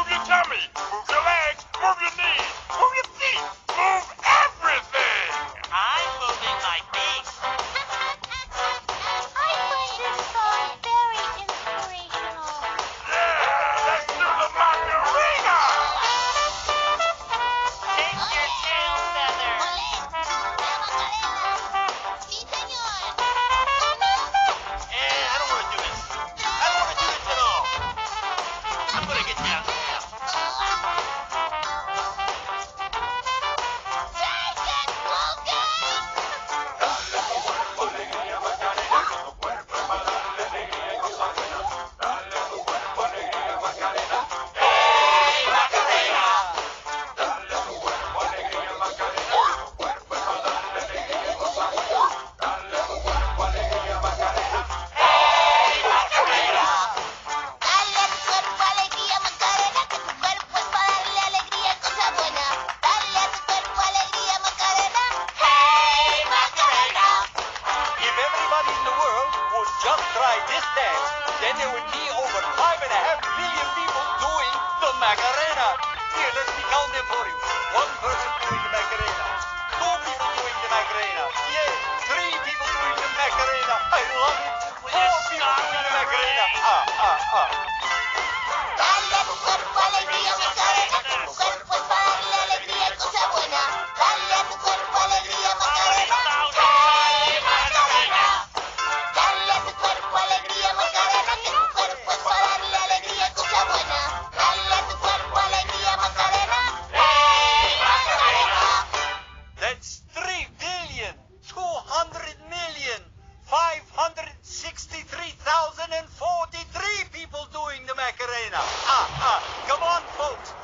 Move your tummy, move your legs, move your knees. less than, then there would be over five and a half billion people doing the Macarena. Here, let me count them for you. One person doing the Macarena. Two people doing the Macarena. Yay! Three people doing the Macarena. I love it. Four people doing the Macarena. Ah, ah, ah. 63,043 people doing the Macarena. Ah, ah, come on, folks.